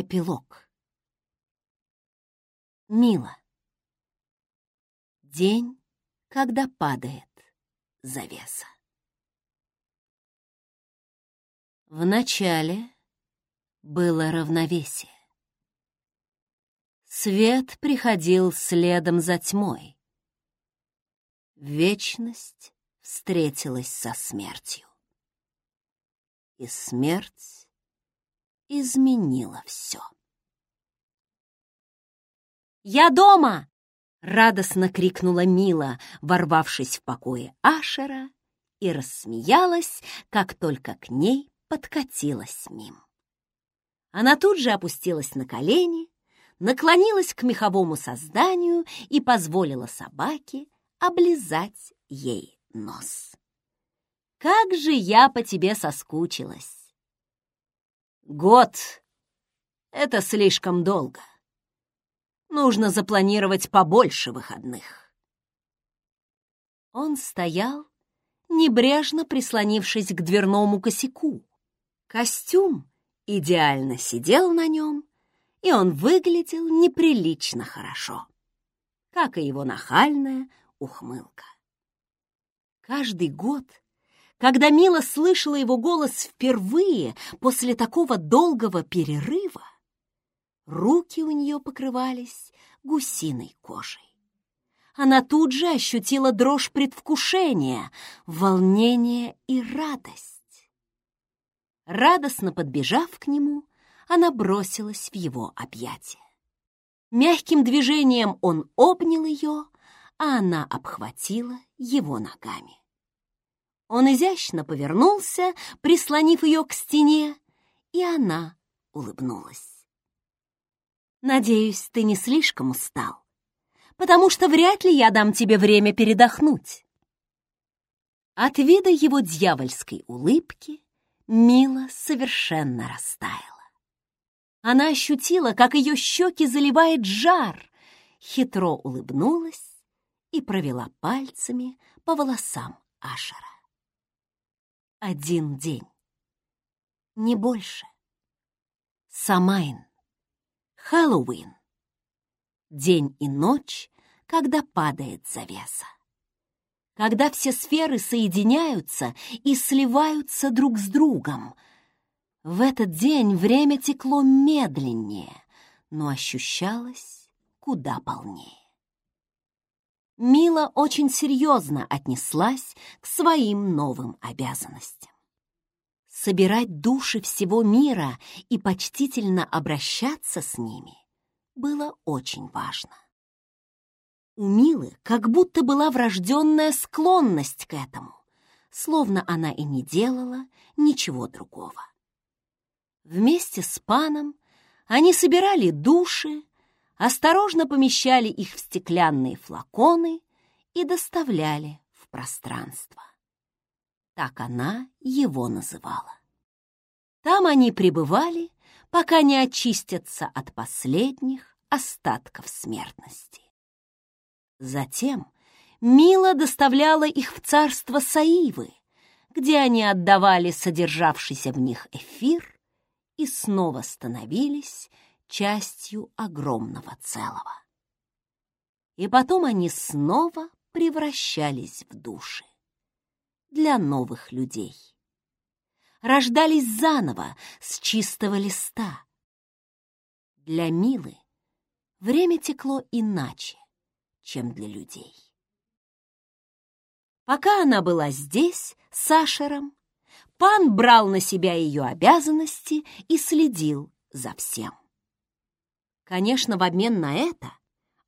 Эпилог. Мила. День, когда падает завеса. Вначале было равновесие. Свет приходил следом за тьмой. Вечность встретилась со смертью. И смерть изменила все. «Я дома!» — радостно крикнула Мила, ворвавшись в покое Ашера, и рассмеялась, как только к ней подкатилась мим. Она тут же опустилась на колени, наклонилась к меховому созданию и позволила собаке облизать ей нос. «Как же я по тебе соскучилась!» «Год — это слишком долго. Нужно запланировать побольше выходных». Он стоял, небрежно прислонившись к дверному косяку. Костюм идеально сидел на нем, и он выглядел неприлично хорошо, как и его нахальная ухмылка. Каждый год, когда Мила слышала его голос впервые после такого долгого перерыва, руки у нее покрывались гусиной кожей. Она тут же ощутила дрожь предвкушения, волнение и радость. Радостно подбежав к нему, она бросилась в его объятия. Мягким движением он обнял ее, а она обхватила его ногами. Он изящно повернулся, прислонив ее к стене, и она улыбнулась. «Надеюсь, ты не слишком устал, потому что вряд ли я дам тебе время передохнуть». От вида его дьявольской улыбки Мила совершенно растаяла. Она ощутила, как ее щеки заливает жар, хитро улыбнулась и провела пальцами по волосам Ашера. Один день. Не больше. Самайн. Хэллоуин. День и ночь, когда падает завеса когда все сферы соединяются и сливаются друг с другом. В этот день время текло медленнее, но ощущалось куда полнее. Мила очень серьезно отнеслась к своим новым обязанностям. Собирать души всего мира и почтительно обращаться с ними было очень важно. У Милы как будто была врожденная склонность к этому, словно она и не делала ничего другого. Вместе с паном они собирали души, осторожно помещали их в стеклянные флаконы и доставляли в пространство. Так она его называла. Там они пребывали, пока не очистятся от последних остатков смертности. Затем Мила доставляла их в царство Саивы, где они отдавали содержавшийся в них эфир и снова становились частью огромного целого. И потом они снова превращались в души для новых людей. Рождались заново с чистого листа. Для Милы время текло иначе чем для людей. Пока она была здесь, с Ашером, пан брал на себя ее обязанности и следил за всем. Конечно, в обмен на это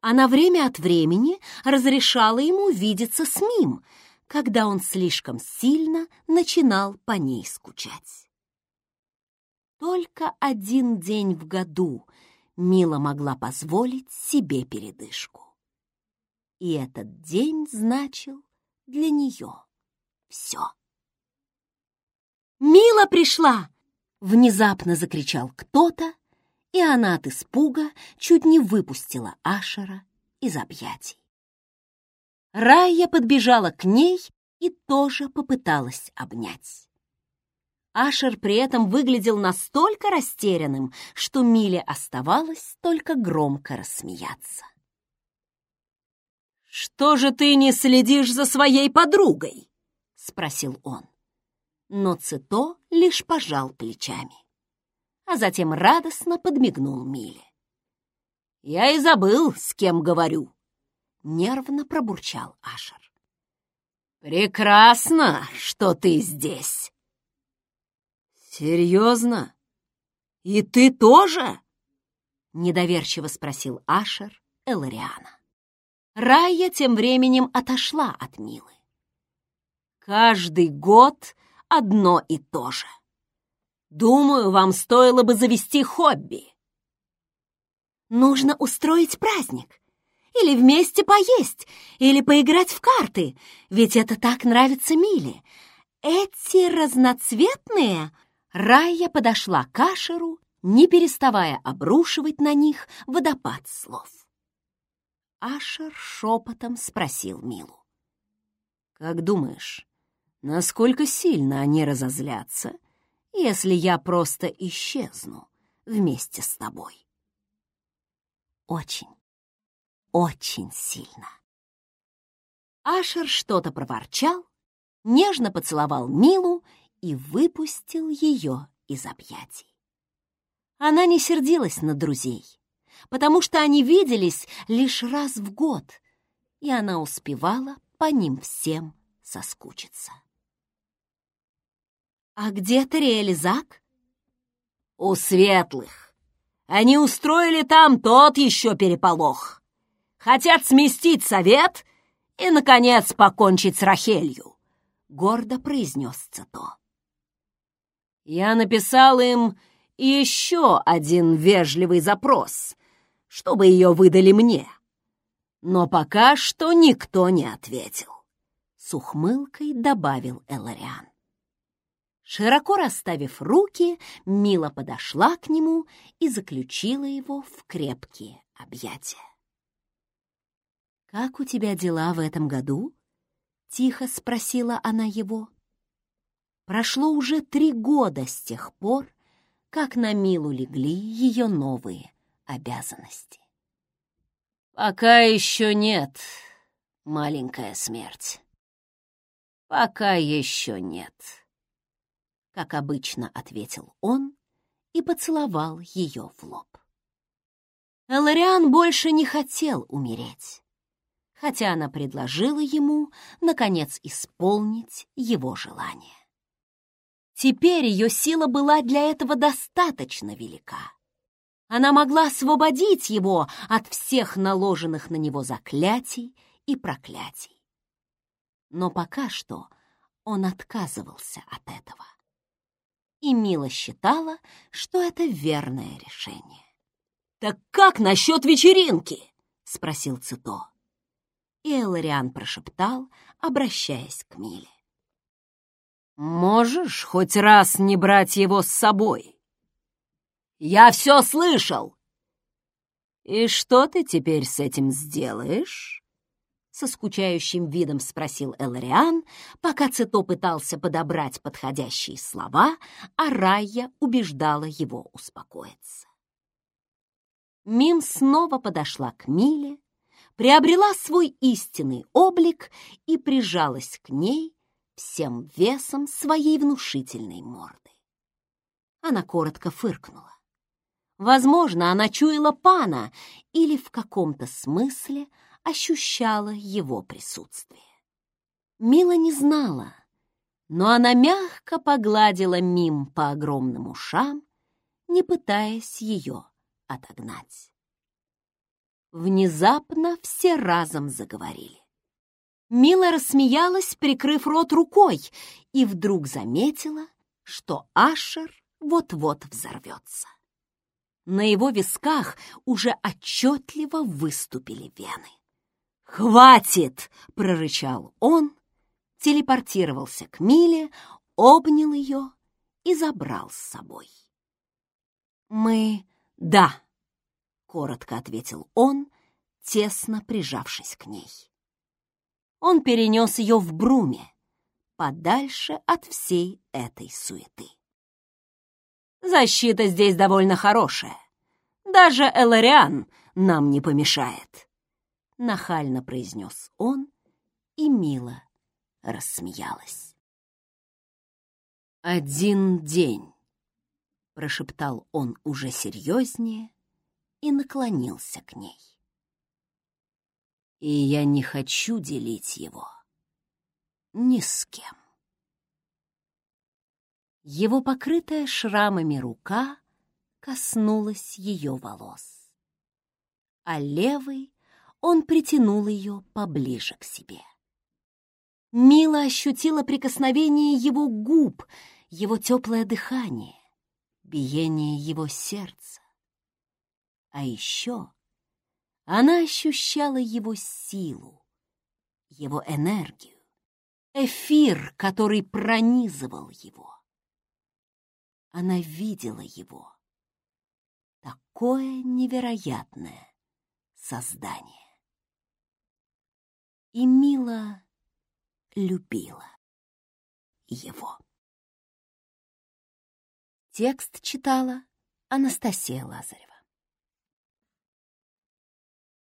она время от времени разрешала ему видеться с Мим, когда он слишком сильно начинал по ней скучать. Только один день в году Мила могла позволить себе передышку. И этот день значил для нее все. «Мила пришла!» — внезапно закричал кто-то, и она от испуга чуть не выпустила Ашера из объятий. Рая подбежала к ней и тоже попыталась обнять. Ашер при этом выглядел настолько растерянным, что Миле оставалось только громко рассмеяться. «Что же ты не следишь за своей подругой?» — спросил он. Но Цито лишь пожал плечами, а затем радостно подмигнул Миле. «Я и забыл, с кем говорю», — нервно пробурчал Ашер. «Прекрасно, что ты здесь!» «Серьезно? И ты тоже?» — недоверчиво спросил Ашер Элариана. Рая тем временем отошла от Милы. «Каждый год одно и то же. Думаю, вам стоило бы завести хобби». «Нужно устроить праздник», или вместе поесть, или поиграть в карты, ведь это так нравится Миле. Эти разноцветные...» Рая подошла к Ашеру, не переставая обрушивать на них водопад слов. Ашер шепотом спросил Милу. «Как думаешь, насколько сильно они разозлятся, если я просто исчезну вместе с тобой?» «Очень, очень сильно. Ашер что-то проворчал, нежно поцеловал Милу и выпустил ее из объятий. Она не сердилась на друзей, потому что они виделись лишь раз в год, и она успевала по ним всем соскучиться. «А где Тариэль Зак?» «У светлых. Они устроили там тот еще переполох», Хотят сместить совет и, наконец, покончить с Рахелью», — гордо произнес Цито. «Я написал им еще один вежливый запрос, чтобы ее выдали мне, но пока что никто не ответил», — с ухмылкой добавил Элариан. Широко расставив руки, Мила подошла к нему и заключила его в крепкие объятия. «Как у тебя дела в этом году?» — тихо спросила она его. Прошло уже три года с тех пор, как на Милу легли ее новые обязанности. «Пока еще нет, маленькая смерть. Пока еще нет», — как обычно ответил он и поцеловал ее в лоб. Элариан больше не хотел умереть хотя она предложила ему, наконец, исполнить его желание. Теперь ее сила была для этого достаточно велика. Она могла освободить его от всех наложенных на него заклятий и проклятий. Но пока что он отказывался от этого. И Мила считала, что это верное решение. «Так как насчет вечеринки?» — спросил Цито и Элариан прошептал, обращаясь к Миле. «Можешь хоть раз не брать его с собой?» «Я все слышал!» «И что ты теперь с этим сделаешь?» Со скучающим видом спросил Элариан, пока Цито пытался подобрать подходящие слова, а Райя убеждала его успокоиться. Мим снова подошла к Миле, приобрела свой истинный облик и прижалась к ней всем весом своей внушительной морды. Она коротко фыркнула. Возможно, она чуяла пана или в каком-то смысле ощущала его присутствие. Мила не знала, но она мягко погладила Мим по огромным ушам, не пытаясь ее отогнать. Внезапно все разом заговорили. Мила рассмеялась, прикрыв рот рукой, и вдруг заметила, что Ашер вот-вот взорвется. На его висках уже отчетливо выступили вены. «Хватит!» — прорычал он, телепортировался к Миле, обнял ее и забрал с собой. «Мы... да!» коротко ответил он, тесно прижавшись к ней. Он перенес ее в бруме, подальше от всей этой суеты. Защита здесь довольно хорошая. Даже Элариан нам не помешает», — нахально произнес он, и мило рассмеялась. «Один день», — прошептал он уже серьезнее и наклонился к ней. «И я не хочу делить его ни с кем». Его покрытая шрамами рука коснулась ее волос, а левый он притянул ее поближе к себе. Мила ощутила прикосновение его губ, его теплое дыхание, биение его сердца. А еще она ощущала его силу, его энергию, эфир, который пронизывал его. Она видела его. Такое невероятное создание. И Мила любила его. Текст читала Анастасия Лазарева.